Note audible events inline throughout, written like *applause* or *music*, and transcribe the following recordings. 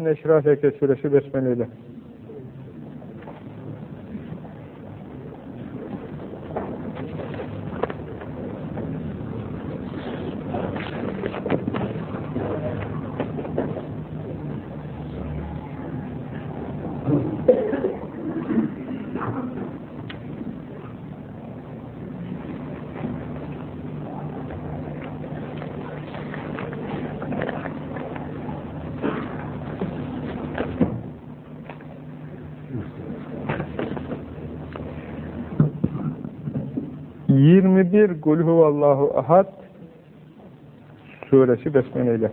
إنك إنه إشرافك يسول شبه اسم الله 21 Gulhuvallahu Ahad suresi besmeleyle.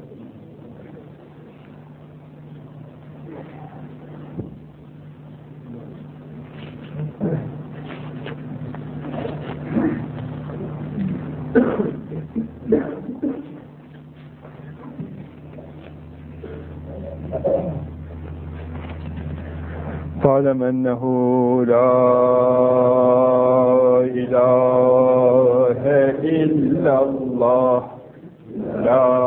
أنه لا إله إلا الله. لا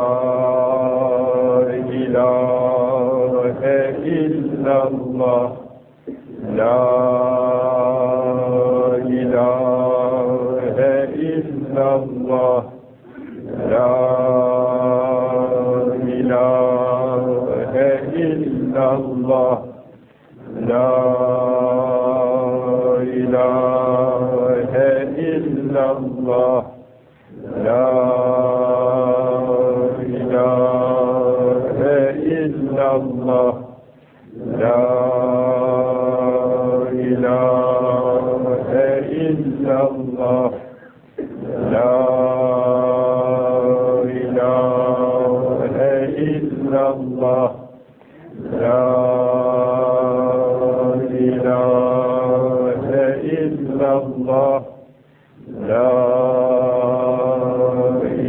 illallah. La ilahe illallah. La ilahe illallah. La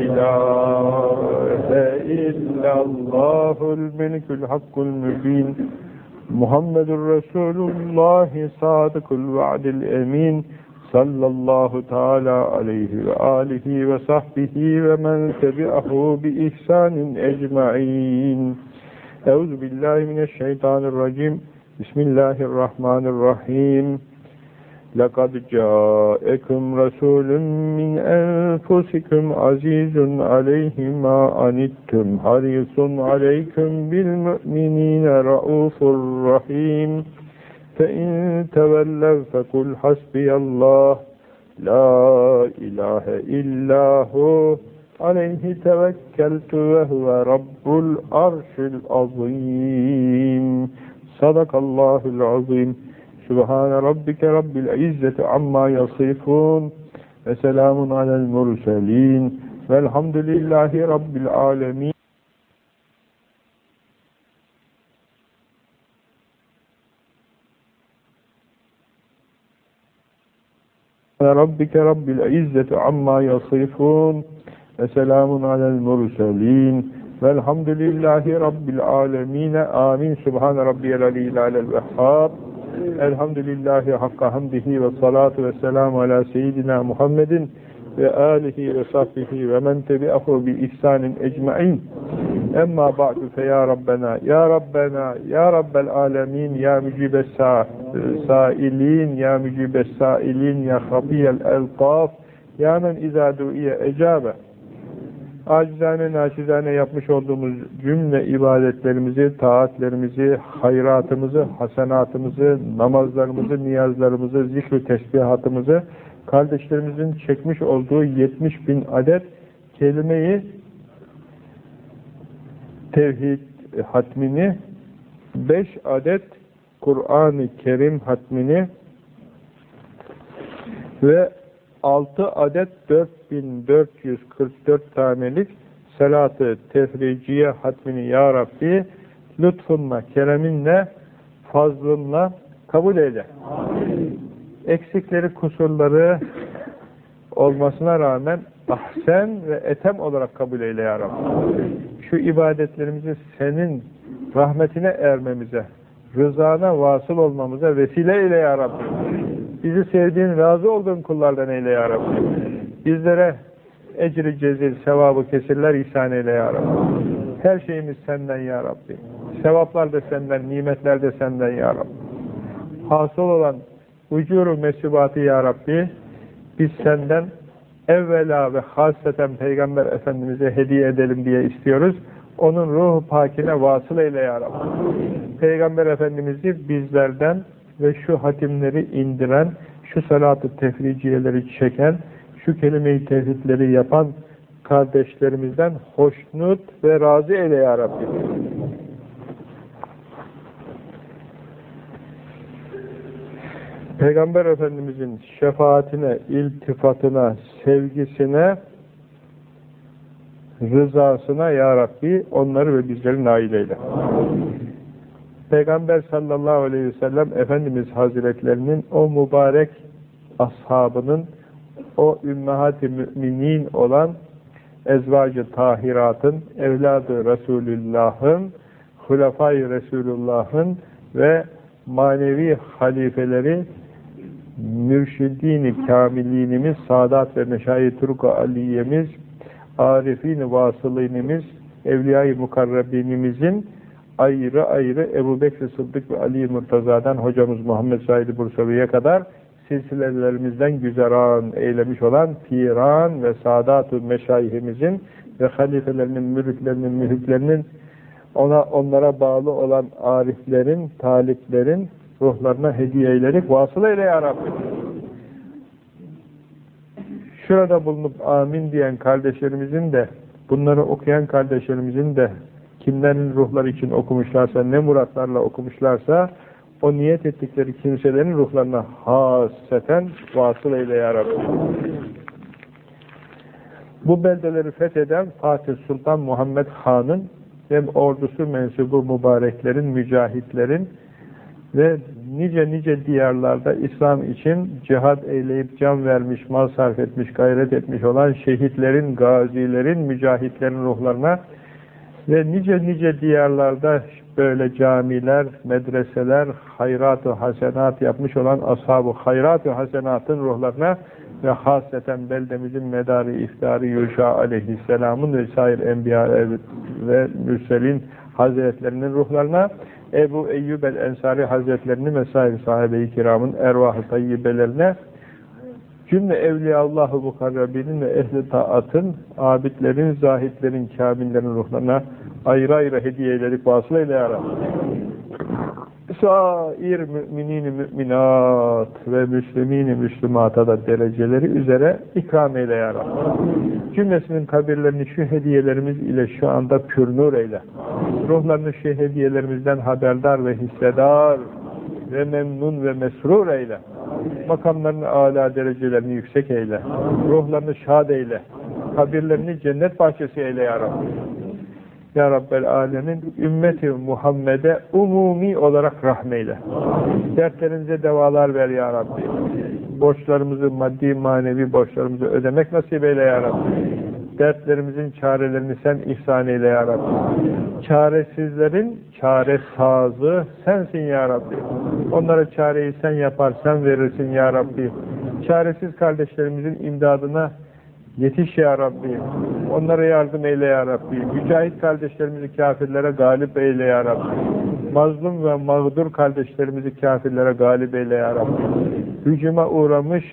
ilahe illallahul melikul hakkul mübin Muhammedur Resulullah sadıkul vaadil emin تعالى عليه وآله وصحبه ومن تبعه بإحسان أجمعين أعوذ بالله من الشيطان الرجيم بسم الله الرحمن الرحيم لقد جاءكم رسول من أنفسكم عزيز عليه ما عنتم حريص عليكم بالمؤمنين رؤوف رحيم فإن تولوا فقل حسبي الله لا إله إلا هو عليه توكلت وهو رب العرش العظيم. صدق الله العظيم. سبحان ربك رب العزة عما يصفون وسلام على المرسلين والحمد لله رب العالمين. ربك رب العزة عما يصفون وسلام على المرسلين والحمد لله رب العالمين آمين سبحان ربي العلي العلى الوهاب الحمد لله حق حمده والصلاة والسلام على سيدنا محمد ve alihi ve sahbihi ve men tebi'ahu bi ihsanin ecma'in. Emma ba'du fe ya Rabbena, ya Rabbena, ya Rabbel alemin, ya mücibes sailin, ya mücibes sailin, ya habiyel elqaf, ya men izâ du'iye ecabe. Acizane, naçizane yapmış olduğumuz cümle ibadetlerimizi, taatlerimizi, hayratımızı, hasenatımızı, namazlarımızı, niyazlarımızı, zikr-ü tesbihatımızı, kardeşlerimizin çekmiş olduğu 70 bin adet kelimeyi tevhid hatmini 5 adet Kur'an-ı Kerim hatmini ve 6 adet 4444 tanelik salatı tefriciye hatmini ya Rabbi lütfunla, kereminle, fazlınla kabul eyle. Amin eksikleri, kusurları olmasına rağmen ahsen ve etem olarak kabul eyle ya Rabbi. Şu ibadetlerimizi senin rahmetine ermemize, rızana vasıl olmamıza vesile eyle ya Rabbi. Bizi sevdiğin, razı olduğun kullardan eyle ya Rabbi. Bizlere ecri cezil, sevabı kesirler ihsan eyle ya Rabbi. Her şeyimiz senden ya Rabbi. Sevaplar da senden, nimetler de senden ya Rabbi. Hasıl olan Ucuru mesubatı ya Rabbi biz senden evvela ve hasreten Peygamber Efendimiz'e hediye edelim diye istiyoruz. Onun ruhu pakine vasıl eyle ya Rabbi. Peygamber Efendimiz'i bizlerden ve şu hatimleri indiren, şu salatı tefriciyeleri çeken, şu kelime-i tevhidleri yapan kardeşlerimizden hoşnut ve razı eyle ya Rabbi. Peygamber Efendimizin şefaatine, iltifatına, sevgisine, rızasına Ya Rabbi onları ve bizleri nail eyle. Peygamber sallallahu aleyhi ve sellem Efendimiz Hazretlerinin o mübarek ashabının o ümmehat-i müminin olan ezvacı tahiratın, evladı Resulullah'ın, hulafay Resulullah'ın ve manevi halifeleri mürşidini kamilliğimiz, Sadat ve Meşayi Turku Aliye'miz, Arifin-i Vasılinimiz, Evliya-i Mukarrabinimizin ayrı ayrı Ebu Bekir Sıddık ve Ali Murtaza'dan hocamız Muhammed Said Bursavi'ye kadar silsilelerimizden güzeran eylemiş olan Piran ve Sadat-ı Meşayihimizin ve halifelerinin, müritlerinin, mühitlerinin ona, onlara bağlı olan ariflerin, taliplerin ruhlarına hediye eyledik. Vasıl eyle ya Rabbi. Şurada bulunup amin diyen kardeşlerimizin de, bunları okuyan kardeşlerimizin de kimlerin ruhları için okumuşlarsa, ne muratlarla okumuşlarsa, o niyet ettikleri kimselerin ruhlarına haseten vasıl eyle ya Rabbi. Bu beldeleri fetheden Fatih Sultan Muhammed Han'ın hem ordusu mensubu mübareklerin, mücahitlerin, ve nice nice diyarlarda İslam için cihad eyleyip can vermiş, mal sarf etmiş, gayret etmiş olan şehitlerin, gazilerin, mücahitlerin ruhlarına ve nice nice diyarlarda böyle camiler, medreseler, hayrat-ı hasenat yapmış olan ashab-ı hayrat-ı hasenatın ruhlarına ve hasreten beldemizin medarı iftarı Yuşa aleyhisselamın ve sair enbiya ve mürselin hazretlerinin ruhlarına Ebu Eyyub el-Ensari hazretlerinin ve sair sahabe-i kiramın ervah-ı tayyibelerine cümle evliya-Allahu mukarrabinin ve ehli taatın, abidlerin, zahitlerin, kamillerin ruhlarına ayrı ayrı hediyeleri vasıl eyle ya sair müminin müminat ve müslümini müslümata da dereceleri üzere ikram eyle ya Rabbi. Cümlesinin kabirlerini şu hediyelerimiz ile şu anda pürnur eyle. Ruhlarını şu hediyelerimizden haberdar ve hissedar ve memnun ve mesrur eyle. Makamlarını âlâ derecelerini yüksek eyle. Ruhlarını şad eyle. Kabirlerini cennet bahçesi eyle ya Rabbi. Ya Rabbel Alemin ümmeti Muhammed'e umumi olarak rahmeyle. Dertlerinize devalar ver Ya Rabbi. Borçlarımızı, maddi manevi borçlarımızı ödemek nasip eyle Ya Rabbi. Dertlerimizin çarelerini sen ihsan eyle Ya Rabbi. Çaresizlerin çare sazı sensin Ya Rabbi. Onlara çareyi sen yapar, sen verirsin Ya Rabbi. Çaresiz kardeşlerimizin imdadına Yetiş ya Rabbi. Onlara yardım eyle ya Rabbi. Mücahit kardeşlerimizi kafirlere galip eyle ya Rabbi. Mazlum ve mağdur kardeşlerimizi kafirlere galip eyle ya Rabbi. Hücuma uğramış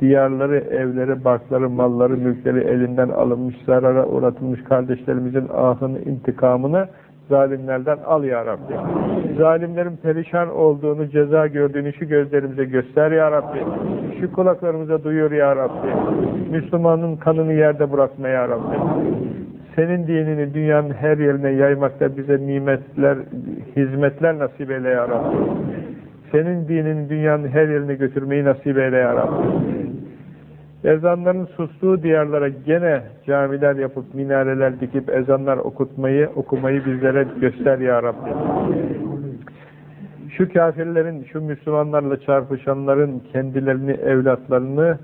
diyarları, evleri, barkları, malları, mülkleri elinden alınmış, zarara uğratılmış kardeşlerimizin ahını, intikamını zalimlerden al ya Rabbi. Zalimlerin perişan olduğunu, ceza gördüğünü şu gözlerimize göster ya Rabbi. Şu kulaklarımıza duyur ya Rabbi. Müslümanın kanını yerde bırakma ya Rabbi. Senin dinini dünyanın her yerine yaymakta bize nimetler, hizmetler nasip eyle ya Rabbi. Senin dinini dünyanın her yerine götürmeyi nasip eyle ya Rabbi. Ezanların sustuğu diyarlara gene camiler yapıp, minareler dikip ezanlar okutmayı, okumayı bizlere göster ya Rabbi. Şu kafirlerin, şu Müslümanlarla çarpışanların kendilerini, evlatlarını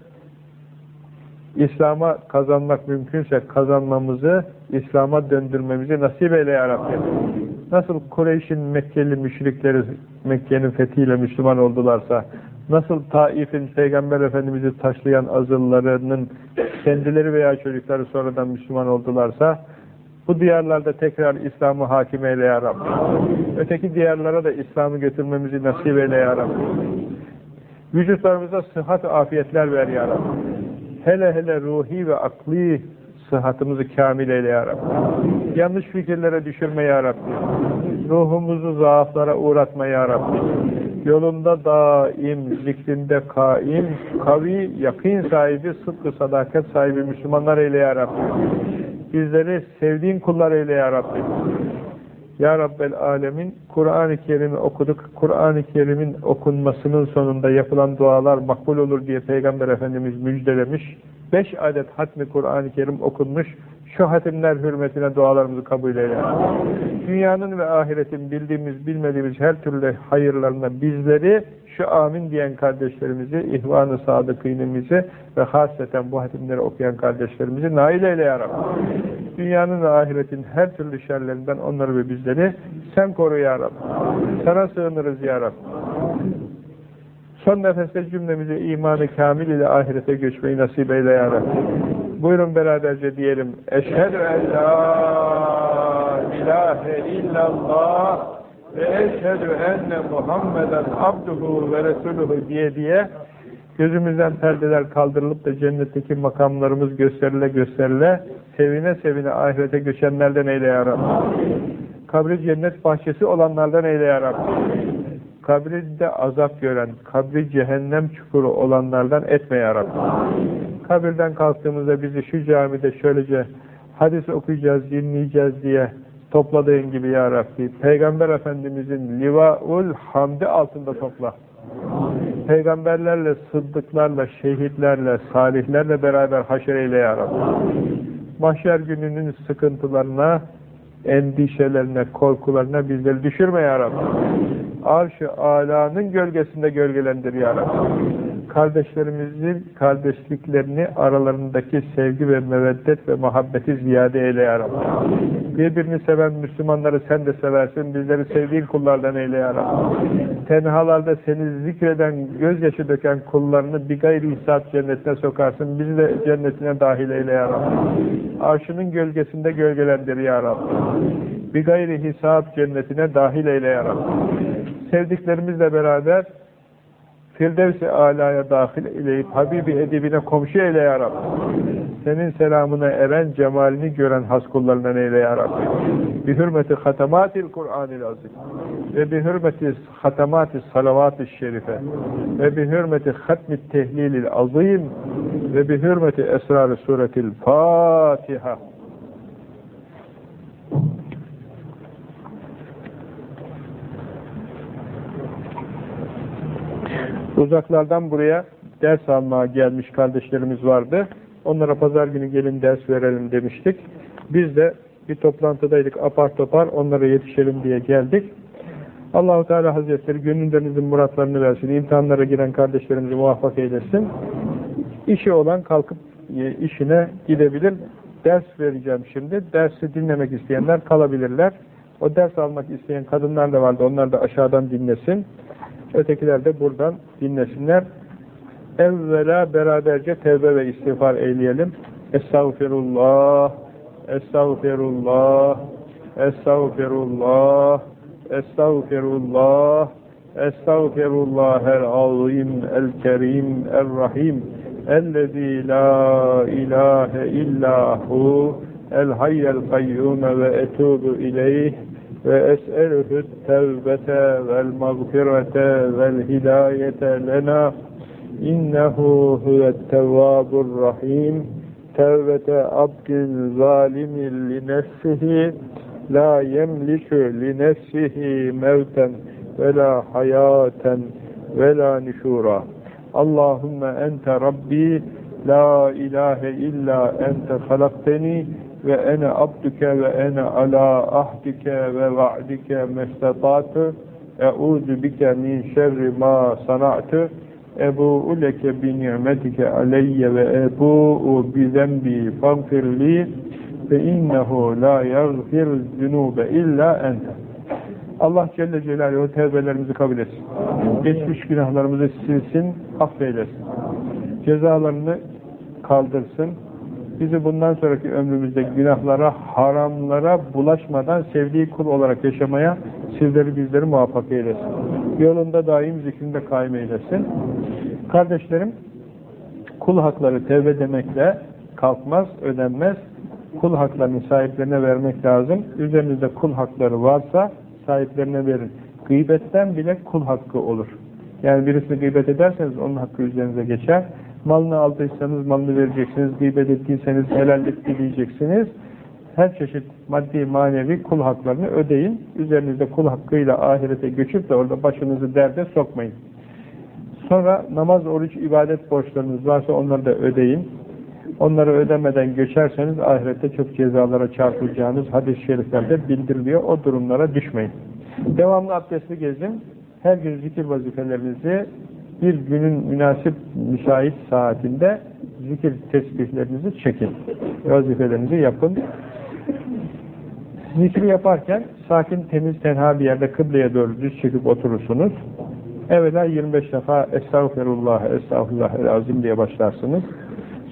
İslam'a kazanmak mümkünse kazanmamızı, İslam'a döndürmemizi nasip eyle ya Rabbi. Nasıl Kureyş'in Mekkeli müşrikleri Mekke'nin fethiyle Müslüman oldularsa, nasıl Taif'in Peygamber Efendimiz'i taşlayan azıllarının kendileri veya çocukları sonradan Müslüman oldularsa, bu diyarlarda tekrar İslam'ı hakim eyle ya Rabbi. Öteki diyarlara da İslam'ı götürmemizi nasip eyle ya Rabbi. Vücutlarımıza sıhhat afiyetler ver ya Rabbi. Hele hele ruhi ve akli sıhhatımızı kamil eyle ya Rabbi. Yanlış fikirlere düşürme ya Rabbi. Ruhumuzu zaaflara uğratma ya Rabbi. Yolunda daim, zikrinde kaim, kavi, yakın sahibi, sıdkı sadakat sahibi Müslümanlar eyle ya Rabbi. Bizleri sevdiğin kullar eyle ya Rabbi. Ya Rabbel Alemin, Kur'an-ı Kerim'i okuduk. Kur'an-ı Kerim'in okunmasının sonunda yapılan dualar makbul olur diye Peygamber Efendimiz müjdelemiş. Beş adet hatmi Kur'an-ı Kerim okunmuş. Şu hatimler hürmetine dualarımızı kabul eyle. Dünyanın ve ahiretin bildiğimiz, bilmediğimiz her türlü hayırlarına bizleri, şu amin diyen kardeşlerimizi, ihvan-ı sadıkînimizi ve hasreten bu hatimleri okuyan kardeşlerimizi nail eyle ya Rabbi. Dünyanın ve ahiretin her türlü şerlerinden onları ve bizleri sen koru ya Rabbi. Sana sığınırız ya Rabbi. Son nefeste cümlemize imanı kamil ile ahirete göçmeyi nasip eyle ya Rabbi. Buyurun beraberce diyelim. Eşhedü en la ilahe illallah ve eşhedü enne Muhammeden abduhu ve resuluhu diye diye gözümüzden perdeler kaldırılıp da cennetteki makamlarımız gösterile gösterile sevine sevine ahirete göçenlerden eyle ya Rabbi. Kabri cennet bahçesi olanlardan eyle ya Rabbi. Kabrinde azap gören, kabri cehennem çukuru olanlardan etme ya Rabbi. Kabirden kalktığımızda bizi şu camide şöylece hadis okuyacağız, dinleyeceğiz diye topladığın gibi ya Rabbi. Peygamber Efendimizin livaul hamdi altında topla. Peygamberlerle, sıddıklarla, şehitlerle, salihlerle beraber haşer eyle ya Rabbi. Mahşer gününün sıkıntılarına, endişelerine, korkularına bizleri düşürme ya Rabbi. Arş-ı alanın gölgesinde gölgelendir ya Rabbi. Kardeşlerimizin kardeşliklerini aralarındaki sevgi ve meveddet ve muhabbeti ziyade eyle ya Rabbi. Birbirini seven Müslümanları sen de seversin. Bizleri sevdiğin kullardan eyle ya Rabbi. Tenhalarda seni zikreden, gözyaşı döken kullarını bir gayri hisap cennetine sokarsın. Bizi de cennetine dahil eyle ya Rabbi. Arşının gölgesinde gölgelendir ya Rabbi. Bir gayri hesap cennetine dahil eyle ya Rabbi. Sevdiklerimizle beraber Firdevs-i Ala'ya dahil eyleyip Habibi edibine komşu eyle ya Rabbi. Senin selamına eren, cemalini gören has kullarından eyle ya Rabbi. Bi hürmeti hatamatil Kur'an-ı Azim ve bi hürmeti hatamatis salavat-ı şerife ve bi hürmeti hatmi tehlilil azim ve bi hürmeti esrar-ı suretil Fatiha. Uzaklardan buraya ders almaya gelmiş kardeşlerimiz vardı. Onlara pazar günü gelin ders verelim demiştik. Biz de bir toplantıdaydık apar topar onlara yetişelim diye geldik. Allahu Teala Hazretleri gönüllerinizin muratlarını versin. İmtihanlara giren kardeşlerimizi muvaffak eylesin. İşi olan kalkıp e, işine gidebilir. Ders vereceğim şimdi. Dersi dinlemek isteyenler kalabilirler. O ders almak isteyen kadınlar da vardı. Onlar da aşağıdan dinlesin. Ötekiler de buradan dinlesinler. Evvela beraberce tevbe ve istiğfar eyleyelim. Estağfirullah, Estağfirullah, Estağfirullah, Estağfirullah, Estağfirullah el-azim, el-kerim, el-rahim, ellezî la ilahe الذي لا إله إلا هو الحي القيوم وأتوب إليه وأسأله التوبة والمغفرة والهداية لنا. إنه هو التواب الرحيم. توبة عبد ظالم لنفسه لا يملك لنفسه موتا ولا حياة ولا نشورا. Allahümme ente Rabbi la ilahe illa ente halakteni ve ene abduke ve ene ala ahdike ve va'dike mestatatu e'udu bike min şerri ma sana'tu ebu'u leke bi ni'metike aleyye ve ebu'u bi zembi fagfirli fe innehu la yagfir zunube illa ente Allah Celle Celaluhu tevbelerimizi kabul etsin. Geçmiş günahlarımızı silsin, affeylesin. Cezalarını kaldırsın bizi bundan sonraki ömrümüzde günahlara, haramlara bulaşmadan sevdiği kul olarak yaşamaya sizleri bizleri muvaffak eylesin. Yolunda daim zikrinde kaim eylesin. Kardeşlerim, kul hakları tevbe demekle kalkmaz, ödenmez. Kul haklarını sahiplerine vermek lazım. Üzerinizde kul hakları varsa sahiplerine verin. Gıybetten bile kul hakkı olur. Yani birisini gıybet ederseniz onun hakkı üzerinize geçer. Malını aldıysanız malını vereceksiniz, gıybet ettiyseniz helallik dileyeceksiniz. Her çeşit maddi manevi kul haklarını ödeyin. Üzerinizde kul hakkıyla ahirete göçüp de orada başınızı derde sokmayın. Sonra namaz, oruç, ibadet borçlarınız varsa onları da ödeyin. Onları ödemeden göçerseniz ahirette çok cezalara çarpılacağınız hadis-i şeriflerde bildiriliyor. O durumlara düşmeyin. Devamlı abdestli gezin. Her gün zikir vazifelerinizi bir günün münasip müsait saatinde zikir tesbihlerinizi çekin. Vazifelerinizi yapın. Zikri yaparken sakin, temiz, tenha bir yerde kıbleye doğru düz çekip oturursunuz. Evvela 25 defa Estağfirullah, Estağfirullah azim diye başlarsınız.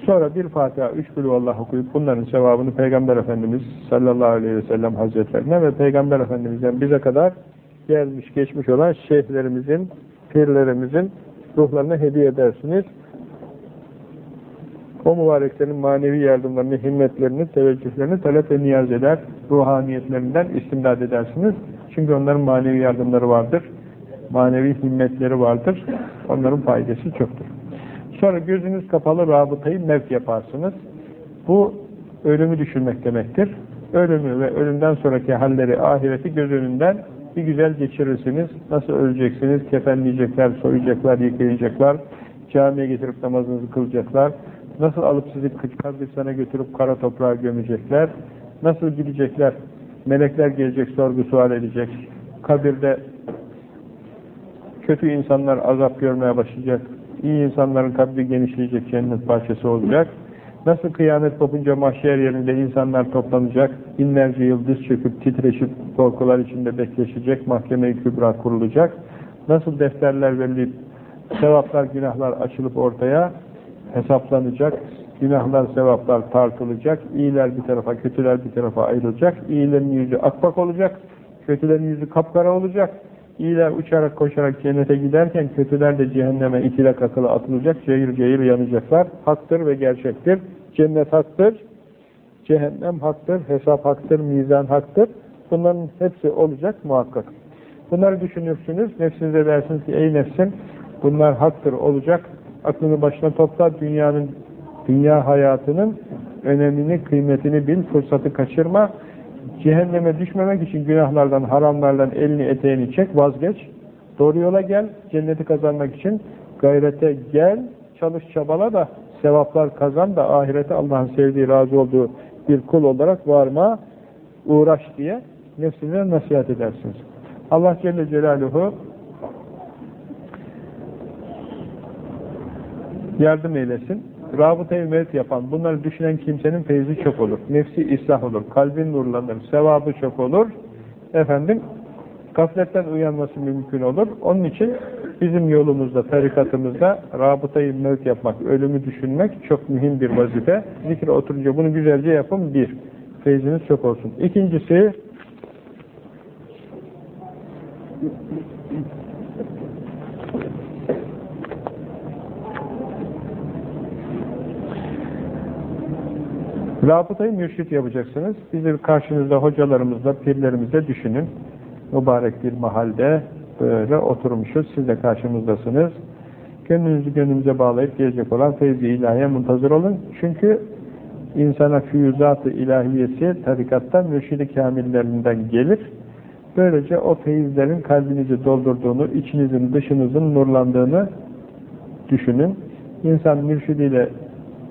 Sonra bir Fatiha, üç Allah okuyup bunların sevabını Peygamber Efendimiz sallallahu aleyhi ve sellem hazretlerine ve Peygamber Efendimiz'den bize kadar gelmiş geçmiş olan şeyhlerimizin, pirlerimizin ruhlarına hediye edersiniz. O mübareklerin manevi yardımlarını, himmetlerini, teveccühlerini talep ve niyaz eder. Ruhaniyetlerinden istimdad edersiniz. Çünkü onların manevi yardımları vardır. Manevi himmetleri vardır. Onların faydası çoktur. Sonra gözünüz kapalı rabıtayı mevk yaparsınız. Bu ölümü düşünmek demektir. Ölümü ve ölümden sonraki halleri, ahireti göz önünden bir güzel geçirirsiniz. Nasıl öleceksiniz? Kefenleyecekler, soyacaklar, yıkayacaklar. Camiye getirip namazınızı kılacaklar. Nasıl alıp sizi kabristana götürüp kara toprağa gömecekler. Nasıl gidecekler? Melekler gelecek, sorgu sual edecek. Kabirde kötü insanlar azap görmeye başlayacak. İyi insanların kabri genişleyecek, cennet bahçesi olacak. Nasıl kıyamet kopunca mahşer yerinde insanlar toplanacak, binlerce yıldız çöküp titreşip korkular içinde bekleşecek, mahkeme-i kübra kurulacak. Nasıl defterler verilip, sevaplar, günahlar açılıp ortaya hesaplanacak, günahlar, sevaplar tartılacak, iyiler bir tarafa, kötüler bir tarafa ayrılacak, iyilerin yüzü akbak olacak, kötülerin yüzü kapkara olacak, İyiler uçarak koşarak cennete giderken kötüler de cehenneme itile kakıla atılacak, cayır cayır yanacaklar. Haktır ve gerçektir. Cennet haktır, cehennem haktır, hesap haktır, mizan haktır. Bunların hepsi olacak muhakkak. Bunları düşünürsünüz, nefsinize dersiniz ki ey nefsim bunlar haktır, olacak. Aklını başına topla, dünyanın, dünya hayatının önemini, kıymetini bil, fırsatı kaçırma Cehenneme düşmemek için günahlardan, haramlardan elini eteğini çek, vazgeç. Doğru yola gel, cenneti kazanmak için gayrete gel, çalış çabala da sevaplar kazan da ahirete Allah'ın sevdiği, razı olduğu bir kul olarak varma, uğraş diye nefsine nasihat edersiniz. Allah Celle Celaluhu yardım eylesin rabıtayı mevt yapan, bunları düşünen kimsenin feyzi çok olur. Nefsi ıslah olur, kalbin nurlanır, sevabı çok olur. Efendim, gafletten uyanması mümkün olur. Onun için bizim yolumuzda, tarikatımızda rabıtayı mevt yapmak, ölümü düşünmek çok mühim bir vazife. Zikre oturunca bunu güzelce yapın. Bir, feyziniz çok olsun. İkincisi, Rabıtayı mürşit yapacaksınız. Bizi karşınızda hocalarımızla, pirlerimizle düşünün. Mübarek bir mahalde böyle oturmuşuz. Siz de karşımızdasınız. Gönlünüzü gönlümüze bağlayıp gelecek olan feyzi ilahiye muntazır olun. Çünkü insana füyüzat-ı ilahiyesi tarikatta mürşidi kamillerinden gelir. Böylece o feyizlerin kalbinizi doldurduğunu, içinizin, dışınızın nurlandığını düşünün. İnsan mürşidiyle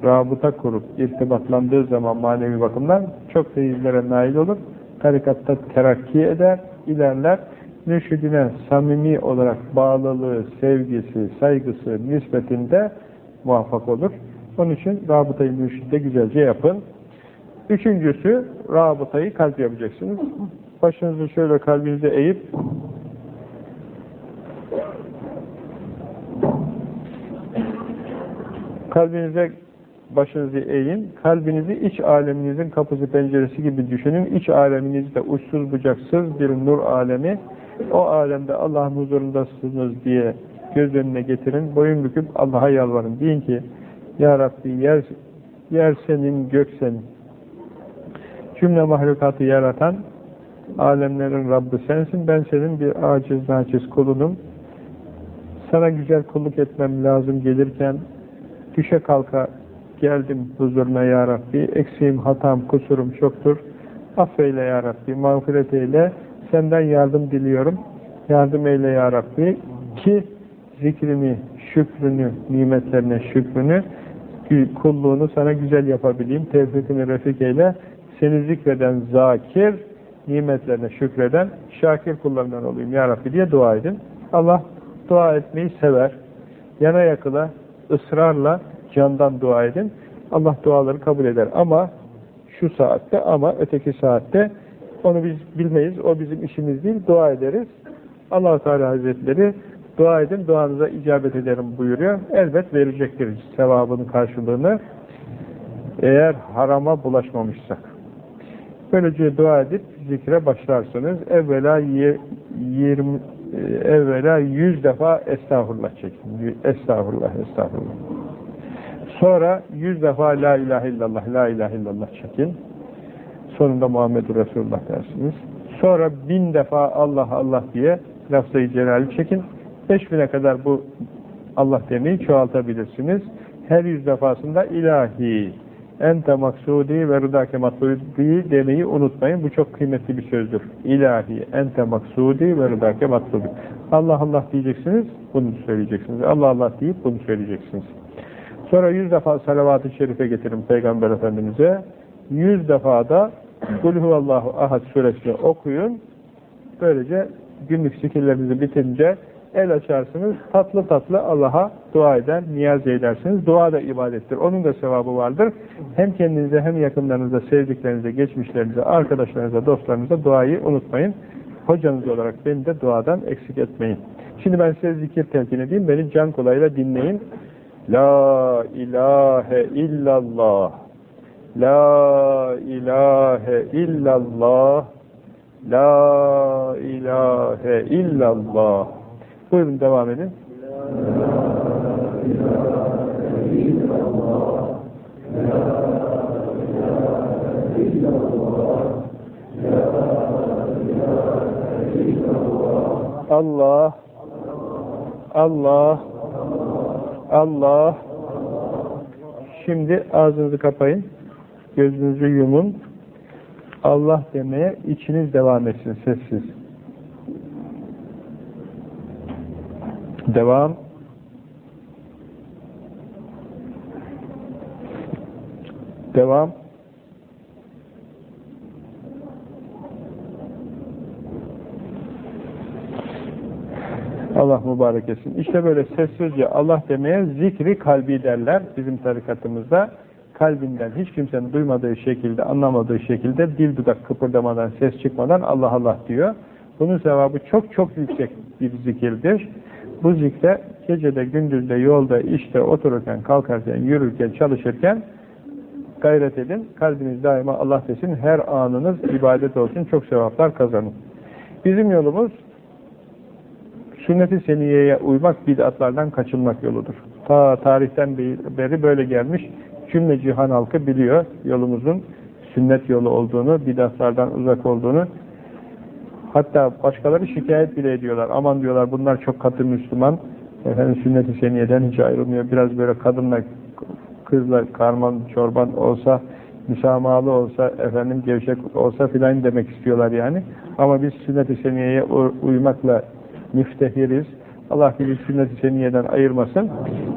rabıta kurup irtibatlandığı zaman manevi bakımdan çok feyizlere nail olur. Tarikatta terakki eder, ilerler. Mürşidine samimi olarak bağlılığı, sevgisi, saygısı nispetinde muvaffak olur. Onun için rabıtayı mürşidde güzelce yapın. Üçüncüsü, rabıtayı kalp yapacaksınız. Başınızı şöyle kalbinize eğip kalbinize başınızı eğin, kalbinizi iç aleminizin kapısı penceresi gibi düşünün. İç aleminizde uçsuz bucaksız bir nur alemi. O alemde Allah'ın huzurundasınız diye göz önüne getirin. Boyun büküp Allah'a yalvarın. Deyin ki Ya Rabbi yer, yer senin, gök senin. Cümle mahlukatı yaratan alemlerin Rabbi sensin. Ben senin bir aciz naciz kulunum. Sana güzel kulluk etmem lazım gelirken düşe kalka geldim huzuruna ya Rabbi. Eksiğim, hatam, kusurum çoktur. Affeyle ya Rabbi, mağfiret eyle. Senden yardım diliyorum. Yardım eyle ya Rabbi. Ki zikrini, şükrünü, nimetlerine şükrünü, kulluğunu sana güzel yapabileyim. Tevfikini refik eyle. Seni zikreden zakir, nimetlerine şükreden, şakir kullarından olayım ya Rabbi diye dua edin. Allah dua etmeyi sever. Yana yakıla, ısrarla candan dua edin. Allah duaları kabul eder. Ama şu saatte ama öteki saatte onu biz bilmeyiz. O bizim işimiz değil. Dua ederiz. allah Teala Hazretleri dua edin, duanıza icabet ederim buyuruyor. Elbet verecektir sevabının karşılığını. Eğer harama bulaşmamışsak. Böylece dua edip zikre başlarsınız. Evvela 20 evvela yüz defa estağfurullah çekin. Estağfurullah, estağfurullah. Sonra yüz defa la ilahe illallah, la ilahe illallah çekin. Sonunda Muhammedur Resulullah dersiniz. Sonra bin defa Allah Allah diye lafzayı celali çekin. Beş bine kadar bu Allah demeyi çoğaltabilirsiniz. Her yüz defasında ilahi, ente maksudi ve rıdake matludi demeyi unutmayın. Bu çok kıymetli bir sözdür. İlahi, ente maksudi ve rıdake matludi. Allah Allah diyeceksiniz, bunu söyleyeceksiniz. Allah Allah deyip bunu söyleyeceksiniz. Sonra yüz defa salavat-ı şerife getirin Peygamber Efendimiz'e. Yüz defa da Kul huvallahu ahad suresini okuyun. Böylece günlük zikirlerinizi bitince el açarsınız, tatlı tatlı Allah'a dua eder, niyaz edersiniz. Dua da ibadettir. Onun da sevabı vardır. Hem kendinize hem yakınlarınıza, sevdiklerinize, geçmişlerinize, arkadaşlarınıza, dostlarınıza duayı unutmayın. Hocanız olarak beni de duadan eksik etmeyin. Şimdi ben size zikir telkin edeyim. Beni can kolayla dinleyin. La ilahe illallah. La ilahe illallah. La ilahe illallah. Buyurun devam edin. Allah Allah Allah Şimdi ağzınızı kapayın. Gözünüzü yumun. Allah demeye içiniz devam etsin sessiz. Devam. Devam. Allah mübarek etsin. İşte böyle sessizce Allah demeye zikri kalbi derler bizim tarikatımızda. Kalbinden hiç kimsenin duymadığı şekilde, anlamadığı şekilde dil dudak kıpırdamadan, ses çıkmadan Allah Allah diyor. Bunun sevabı çok çok yüksek bir zikirdir. Bu zikre gecede, gündüzde, yolda, işte, otururken, kalkarken, yürürken, çalışırken gayret edin. Kalbiniz daima Allah desin. Her anınız ibadet olsun. Çok sevaplar kazanın. Bizim yolumuz sünnet-i seniyeye uymak, bid'atlardan kaçınmak yoludur. Ta tarihten beri böyle gelmiş. Cümle cihan halkı biliyor yolumuzun sünnet yolu olduğunu, bid'atlardan uzak olduğunu. Hatta başkaları şikayet bile ediyorlar. Aman diyorlar bunlar çok katı Müslüman. Efendim sünnet-i seniyeden hiç ayrılmıyor. Biraz böyle kadınla, kızla karman, çorban olsa, müsamahalı olsa, efendim gevşek olsa filan demek istiyorlar yani. Ama biz sünnet-i seniyeye uymakla müftehiriz. Allah bizi sünnet-i seniyeden ayırmasın.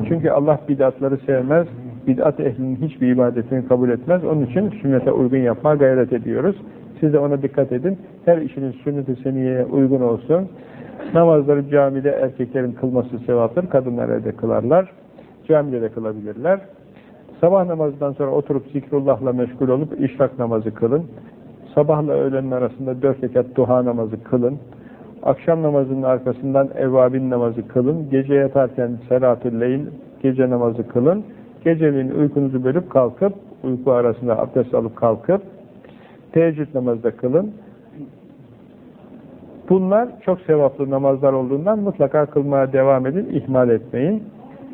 Çünkü Allah bid'atları sevmez. Bid'at ehlinin hiçbir ibadetini kabul etmez. Onun için sünnete uygun yapmaya gayret ediyoruz. Siz de ona dikkat edin. Her işiniz sünnet-i seniyeye uygun olsun. Namazları camide erkeklerin kılması sevaptır. Kadınlar evde kılarlar. Camide de kılabilirler. Sabah namazından sonra oturup zikrullahla meşgul olup işrak namazı kılın. Sabahla öğlenin arasında dört rekat duha namazı kılın. Akşam namazının arkasından evvabin namazı kılın. Gece yatarken selatü leyl, gece namazı kılın. Geceliğin uykunuzu bölüp kalkıp, uyku arasında abdest alıp kalkıp, teheccüd namazı da kılın. Bunlar çok sevaplı namazlar olduğundan mutlaka kılmaya devam edin, ihmal etmeyin.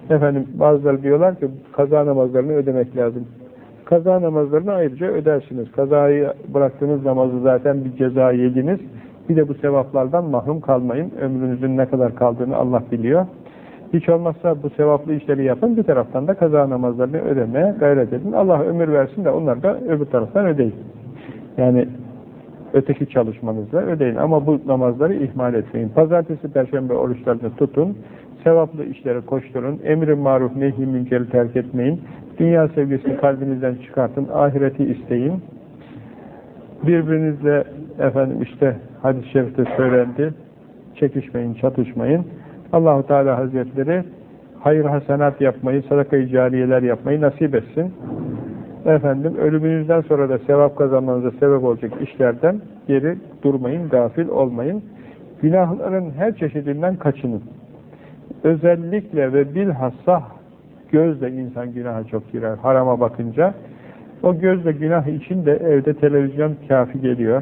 Efendim bazıları diyorlar ki kaza namazlarını ödemek lazım. Kaza namazlarını ayrıca ödersiniz. Kazayı bıraktığınız namazı zaten bir ceza yediniz. Bir de bu sevaplardan mahrum kalmayın. Ömrünüzün ne kadar kaldığını Allah biliyor. Hiç olmazsa bu sevaplı işleri yapın. Bir taraftan da kaza namazlarını ödemeye gayret edin. Allah ömür versin de onlar da öbür taraftan ödeyin. Yani öteki çalışmanızla ödeyin. Ama bu namazları ihmal etmeyin. Pazartesi, perşembe oruçlarını tutun. Sevaplı işlere koşturun. Emri maruf, nehi münkeri terk etmeyin. Dünya sevgisini kalbinizden çıkartın. Ahireti isteyin. Birbirinizle efendim işte hadis-i şerifte söylendi. Çekişmeyin, çatışmayın. Allahu Teala Hazretleri hayır hasenat yapmayı, sadaka-i cariyeler yapmayı nasip etsin. Efendim ölümünüzden sonra da sevap kazanmanıza sebep olacak işlerden geri durmayın, gafil olmayın. Günahların her çeşidinden kaçının. Özellikle ve bilhassa gözle insan günaha çok girer. Harama bakınca o gözle günah için de evde televizyon kafi geliyor.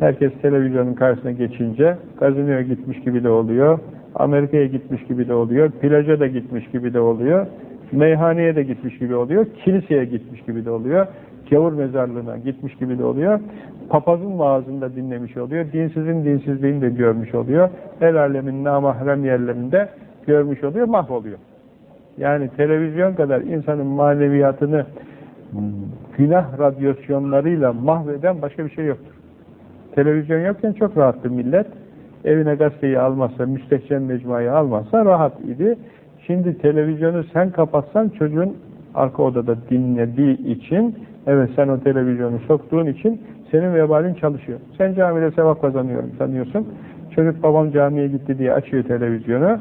Herkes televizyonun karşısına geçince gazinoya gitmiş gibi de oluyor. Amerika'ya gitmiş gibi de oluyor. Plaja da gitmiş gibi de oluyor. Meyhaneye de gitmiş gibi oluyor. Kiliseye gitmiş gibi de oluyor. Gavur mezarlığına gitmiş gibi de oluyor. Papazın vaazında dinlemiş oluyor. Dinsizin dinsizliğini de görmüş oluyor. El alemin namahrem yerlerinde görmüş oluyor. Mahvoluyor. Yani televizyon kadar insanın maneviyatını günah radyasyonlarıyla mahveden başka bir şey yoktur. Televizyon yokken çok rahattı millet. Evine gazeteyi almazsa, müstehcen mecmuayı almazsa rahat idi. Şimdi televizyonu sen kapatsan çocuğun arka odada dinlediği için, evet sen o televizyonu soktuğun için Senin vebalin çalışıyor. Sen camide sevap kazanıyorum sanıyorsun. Çocuk babam camiye gitti diye açıyor televizyonu.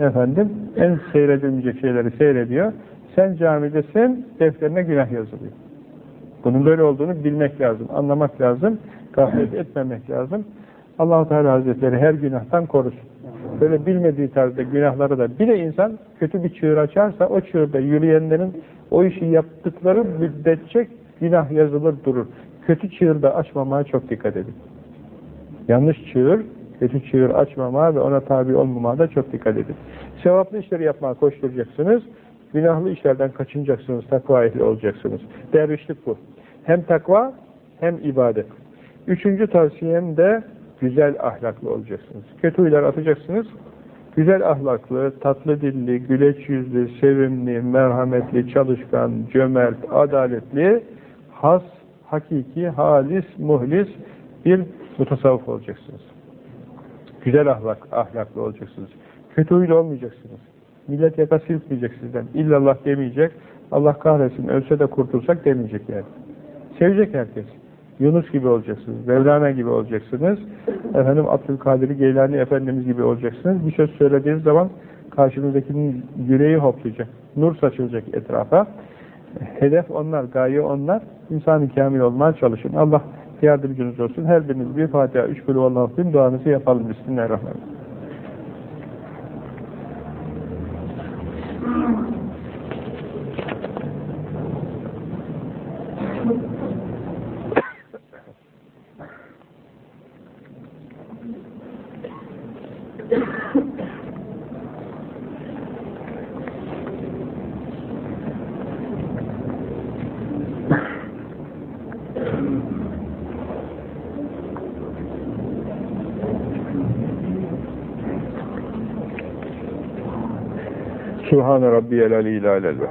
Efendim en seyredilmeyecek şeyleri seyrediyor. Sen camidesin, defterine günah yazılıyor. Bunun böyle olduğunu bilmek lazım, anlamak lazım, gaflet etmemek lazım. allah Teala Hazretleri her günahtan korusun. Böyle bilmediği tarzda günahları da bir de insan kötü bir çığır açarsa o çığırda yürüyenlerin o işi yaptıkları müddetçe günah yazılır durur. Kötü çığırda açmamaya çok dikkat edin. Yanlış çığır, kötü çığır açmamaya ve ona tabi olmamaya da çok dikkat edin. Sevaplı işleri yapmaya koşturacaksınız. Günahlı işlerden kaçınacaksınız, takva ehli olacaksınız. Dervişlik bu. Hem takva hem ibadet. Üçüncü tavsiyem de güzel ahlaklı olacaksınız. Kötü huylar atacaksınız. Güzel ahlaklı, tatlı dilli, güleç yüzlü, sevimli, merhametli, çalışkan, cömert, adaletli, has, hakiki, halis, muhlis bir mutasavvuf olacaksınız. Güzel ahlak, ahlaklı olacaksınız. Kötü huylu olmayacaksınız. Millet yaka silkmeyecek sizden. İllallah demeyecek. Allah kahretsin ölse de kurtulsak demeyecek yani. Sevecek herkes. Yunus gibi olacaksınız. Mevlana gibi olacaksınız. Efendim Abdülkadir Geylani Efendimiz gibi olacaksınız. Bir söz söylediğiniz zaman karşınızdakinin yüreği hoplayacak. Nur saçılacak etrafa. Hedef onlar, gaye onlar. İnsan-ı kamil olmaya çalışın. Allah yardımcınız olsun. Her biriniz bir Fatiha, üç bölü Allah'ın duanızı yapalım. Bismillahirrahmanirrahim. Rabbiyel Aliyyil Alel ve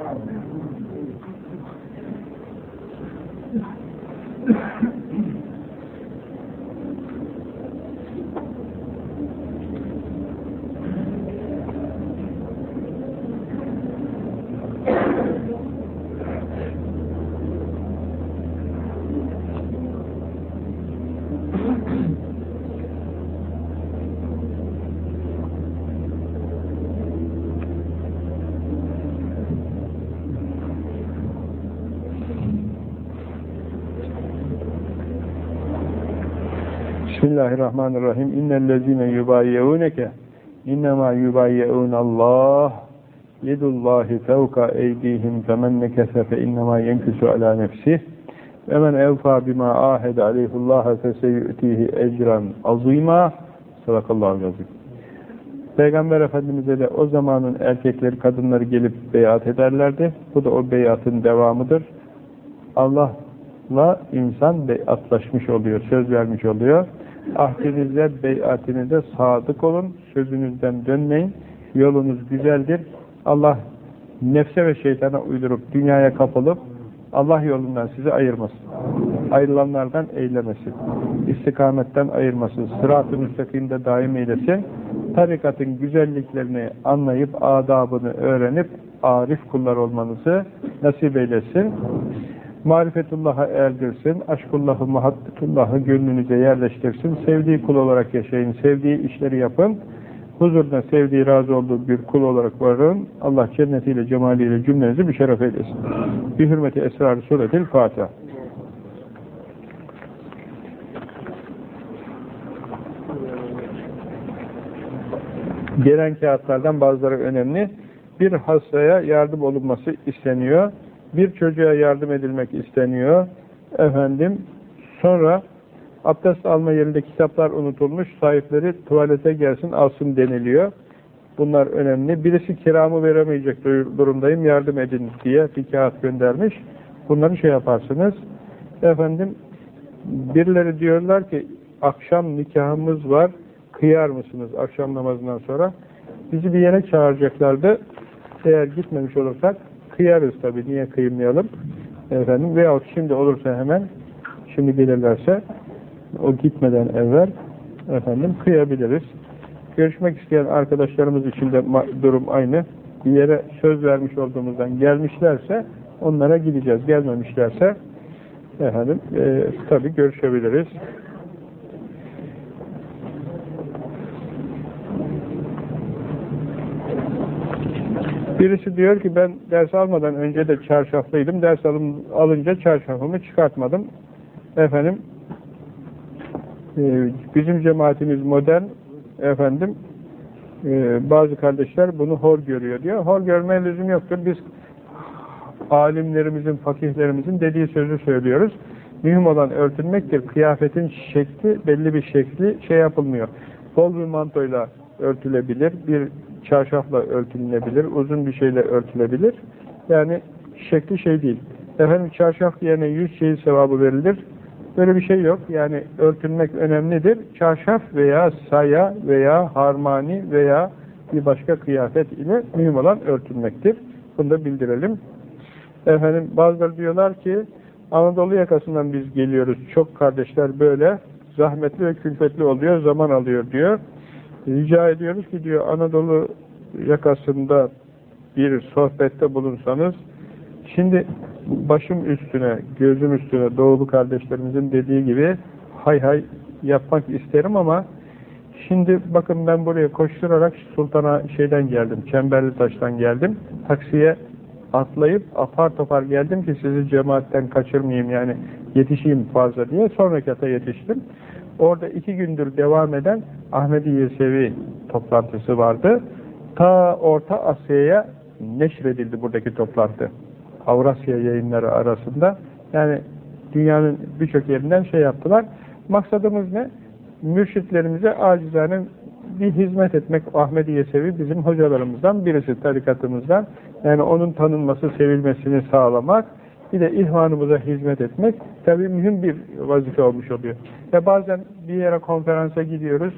Bismillahirrahmanirrahim. İnnellezine yubayyeuneke innema yubayyeunallah yedullahi fevka eydihim femen nekese fe innema yenkisu ala nefsih ve men evfa bima ahede aleyhullaha feseyü'tihi ecran azima sadakallahu azim. Peygamber Efendimiz'e de o zamanın erkekleri, kadınları gelip beyat ederlerdi. Bu da o beyatın devamıdır. Allah'la insan beyatlaşmış oluyor, söz vermiş oluyor. Ahdinize, beyatinize sadık olun, sözünüzden dönmeyin, yolunuz güzeldir. Allah nefse ve şeytana uydurup, dünyaya kapılıp, Allah yolundan sizi ayırmasın. Ayrılanlardan eylemesin. İstikametten ayırmasın. Sırat-ı müstakimde daim eylesin. Tarikatın güzelliklerini anlayıp, adabını öğrenip, arif kullar olmanızı nasip eylesin marifetullah'a erdirsin, aşkullahı, muhabbetullahı gönlünüze yerleştirsin, sevdiği kul olarak yaşayın, sevdiği işleri yapın, huzurda sevdiği, razı olduğu bir kul olarak varın, Allah cennetiyle, cemaliyle cümlenizi bir şeref eylesin. Bir hürmeti esrar-ı suretil Fatiha. Gelen kağıtlardan bazıları önemli. Bir hastaya yardım olunması isteniyor bir çocuğa yardım edilmek isteniyor. Efendim, sonra abdest alma yerinde kitaplar unutulmuş, sahipleri tuvalete gelsin, alsın deniliyor. Bunlar önemli. Birisi kiramı veremeyecek durumdayım, yardım edin diye bir kağıt göndermiş. Bunları şey yaparsınız. Efendim, birileri diyorlar ki, akşam nikahımız var, kıyar mısınız akşam namazından sonra? Bizi bir yere çağıracaklardı. Eğer gitmemiş olursak, Kıyarız tabii. Niye kıymayalım? Efendim veyahut şimdi olursa hemen şimdi gelirlerse o gitmeden evvel efendim kıyabiliriz. Görüşmek isteyen arkadaşlarımız için de durum aynı. Bir yere söz vermiş olduğumuzdan gelmişlerse onlara gideceğiz. Gelmemişlerse Efendim, e, tabii görüşebiliriz. Birisi diyor ki ben ders almadan önce de çarşaflıydım. Ders alım, alınca çarşafımı çıkartmadım. Efendim e, bizim cemaatimiz modern efendim e, bazı kardeşler bunu hor görüyor diyor. Hor görmeye lüzum yoktur. Biz alimlerimizin, fakihlerimizin dediği sözü söylüyoruz. Mühim olan örtünmektir. Kıyafetin şekli, belli bir şekli şey yapılmıyor. Bol bir mantoyla örtülebilir, bir çarşafla örtülebilir, uzun bir şeyle örtülebilir. Yani şekli şey değil. Efendim çarşaf yerine yüz şeyi sevabı verilir. Böyle bir şey yok. Yani örtünmek önemlidir. Çarşaf veya saya veya harmani veya bir başka kıyafet ile mühim olan örtünmektir. Bunu da bildirelim. Efendim bazıları diyorlar ki Anadolu yakasından biz geliyoruz. Çok kardeşler böyle zahmetli ve külfetli oluyor, zaman alıyor diyor. Rica ediyoruz ki diyor Anadolu yakasında bir sohbette bulunsanız şimdi başım üstüne, gözüm üstüne doğulu kardeşlerimizin dediği gibi hay hay yapmak isterim ama şimdi bakın ben buraya koşturarak Sultan'a şeyden geldim, Çemberli Taş'tan geldim. Taksiye atlayıp apar topar geldim ki sizi cemaatten kaçırmayayım yani yetişeyim fazla diye. Son rekata yetiştim. Orada iki gündür devam eden Ahmedi Yesevi toplantısı vardı. Ta Orta Asya'ya neşredildi buradaki toplantı. Avrasya yayınları arasında. Yani dünyanın birçok yerinden şey yaptılar. Maksadımız ne? Mürşitlerimize acizane bir hizmet etmek. Ahmedi Yesevi bizim hocalarımızdan birisi tarikatımızdan. Yani onun tanınması, sevilmesini sağlamak. Bir de ihvanımıza hizmet etmek tabii mühim bir vazife olmuş oluyor. Ve bazen bir yere konferansa gidiyoruz.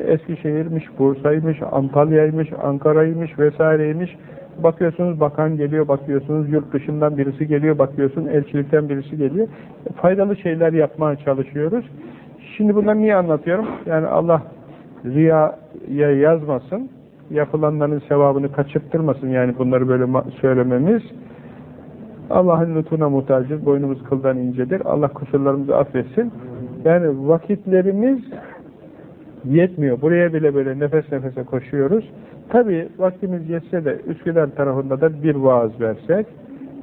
Eskişehir'miş, Bursa'ymış, Antalya'ymış, Ankara'ymış vesaireymiş. Bakıyorsunuz bakan geliyor, bakıyorsunuz yurt dışından birisi geliyor, bakıyorsun elçilikten birisi geliyor. Faydalı şeyler yapmaya çalışıyoruz. Şimdi bunları niye anlatıyorum? Yani Allah riyaya yazmasın, yapılanların sevabını kaçırttırmasın yani bunları böyle söylememiz. Allah'ın lütfuna muhtacız, boynumuz kıldan incedir. Allah kusurlarımızı affetsin. Yani vakitlerimiz yetmiyor. Buraya bile böyle nefes nefese koşuyoruz. Tabii vaktimiz yetse de Üsküdar tarafında da bir vaaz versek,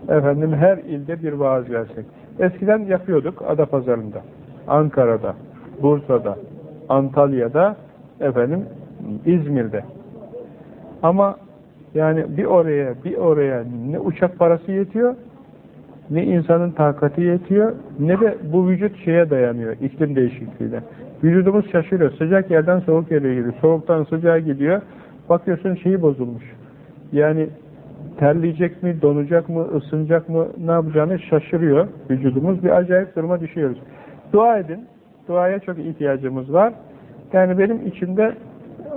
efendim her ilde bir vaaz versek. Eskiden yapıyorduk Adapazarı'nda, Ankara'da, Bursa'da, Antalya'da, efendim İzmir'de. Ama yani bir oraya, bir oraya ne uçak parası yetiyor, ne insanın takati yetiyor, ne de bu vücut şeye dayanıyor, iklim değişikliğine. Vücudumuz şaşırıyor. Sıcak yerden soğuk yere gidiyor. Soğuktan sıcağa gidiyor. Bakıyorsun şeyi bozulmuş. Yani terleyecek mi, donacak mı, ısınacak mı, ne yapacağını şaşırıyor vücudumuz. Bir acayip duruma düşüyoruz. Dua edin. Duaya çok ihtiyacımız var. Yani benim içimde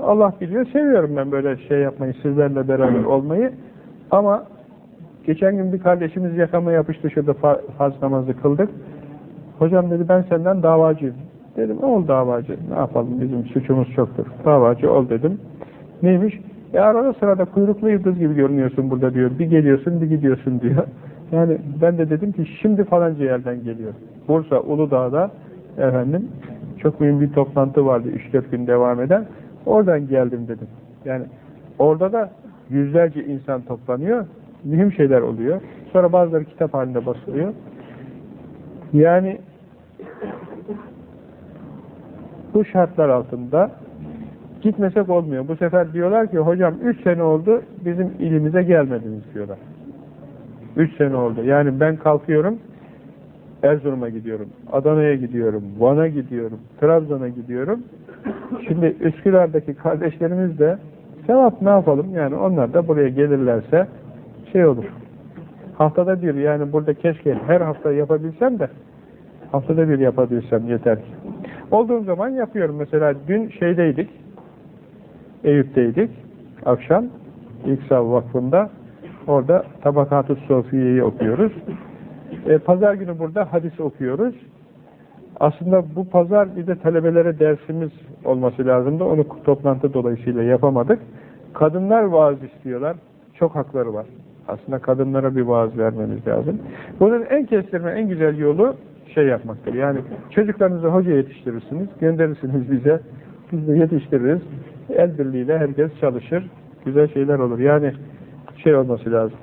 Allah biliyor, seviyorum ben böyle şey yapmayı, sizlerle beraber olmayı. Ama geçen gün bir kardeşimiz yakama yapıştı, şurada farz namazı kıldık. Hocam dedi ben senden davacıyım. Dedim ol davacı, ne yapalım bizim suçumuz çoktur. Davacı ol dedim. Neymiş? E arada sırada kuyruklu yıldız gibi görünüyorsun burada diyor. Bir geliyorsun bir gidiyorsun diyor. *laughs* Yani ben de dedim ki şimdi falanca yerden geliyor. Bursa Uludağ'da efendim çok mühim bir toplantı vardı 3-4 gün devam eden. Oradan geldim dedim. Yani orada da yüzlerce insan toplanıyor. Mühim şeyler oluyor. Sonra bazıları kitap halinde basılıyor. Yani bu şartlar altında gitmesek olmuyor. Bu sefer diyorlar ki hocam 3 sene oldu bizim ilimize gelmediniz diyorlar. 3 sene oldu. Yani ben kalkıyorum Erzurum'a gidiyorum, Adana'ya gidiyorum, Van'a gidiyorum, Trabzon'a gidiyorum. Şimdi Üsküdar'daki kardeşlerimiz de sevap ne yapalım? Yani onlar da buraya gelirlerse şey olur. Haftada bir yani burada keşke her hafta yapabilsem de haftada bir yapabilsem yeter ki. Olduğum zaman yapıyorum. Mesela dün şeydeydik, Eyüp'teydik, akşam İksa Vakfı'nda orada Tabakat-ı Sofiye'yi okuyoruz. E, pazar günü burada hadis okuyoruz. Aslında bu pazar bir de talebelere dersimiz olması lazımdı. Onu toplantı dolayısıyla yapamadık. Kadınlar vaaz istiyorlar. Çok hakları var. Aslında kadınlara bir vaaz vermemiz lazım. Bunun en kestirme, en güzel yolu şey yapmaktır. Yani çocuklarınızı hoca yetiştirirsiniz, gönderirsiniz bize. Biz de yetiştiririz. El birliğiyle herkes çalışır. Güzel şeyler olur. Yani şey olması lazım.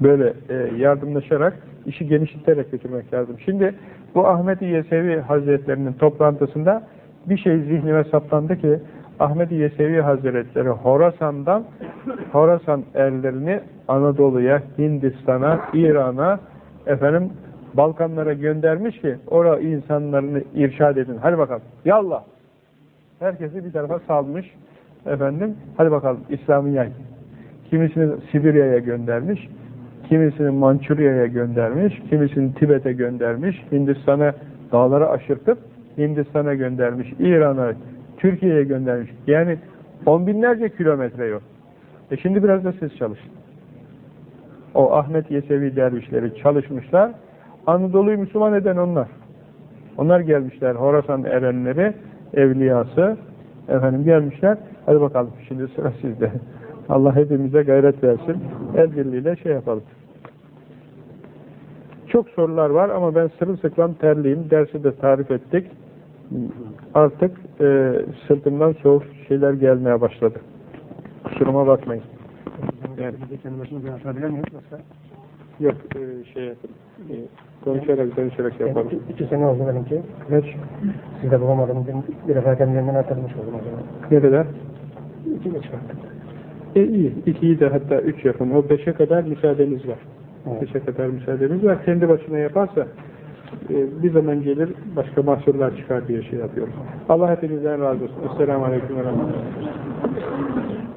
Böyle e, yardımlaşarak işi genişleterek götürmek lazım. Şimdi bu Ahmet-i Yesevi Hazretlerinin toplantısında bir şey zihnime saplandı ki Ahmet-i Yesevi Hazretleri Horasan'dan Horasan erlerini Anadolu'ya, Hindistan'a, İran'a efendim Balkanlara göndermiş ki orada insanlarını irşad edin. Hadi bakalım. Yallah. Herkesi bir tarafa salmış. Efendim, hadi bakalım İslam'ı yay. Kimisini Sibirya'ya göndermiş, kimisini Mançurya'ya göndermiş, kimisini Tibet'e göndermiş, Hindistan'a dağları aşırtıp Hindistan'a göndermiş, İran'a, Türkiye'ye göndermiş. Yani on binlerce kilometre yok. E şimdi biraz da siz çalışın. O Ahmet Yesevi dervişleri çalışmışlar. Anadolu'yu Müslüman eden onlar. Onlar gelmişler. Horasan erenleri, evliyası efendim gelmişler. Hadi bakalım şimdi sıra sizde. *laughs* Allah hepimize gayret versin. El birliğiyle şey yapalım. Çok sorular var ama ben sırılsıklam terliyim. Dersi de tarif ettik. Artık e, sırtımdan soğuk şeyler gelmeye başladı. Kusuruma bakmayın. Yani. Yok e, şey. E, konuşarak konuşarak yapalım. iki, iki sene oldu benimki. Kaç? Sizde bulamadım. Bir, bir defa kendimden atılmış oldum o zaman. Ne kadar? İki kaldı. E iyi. İkiyi de hatta üç yapın. O beşe kadar müsaadeniz var. Evet. Beşe kadar müsaadeniz var. Kendi başına yaparsa bir zaman gelir başka mahsurlar çıkar diye şey yapıyoruz. Allah hepinizden razı olsun. Esselamu Aleyküm ve Rahmetullah.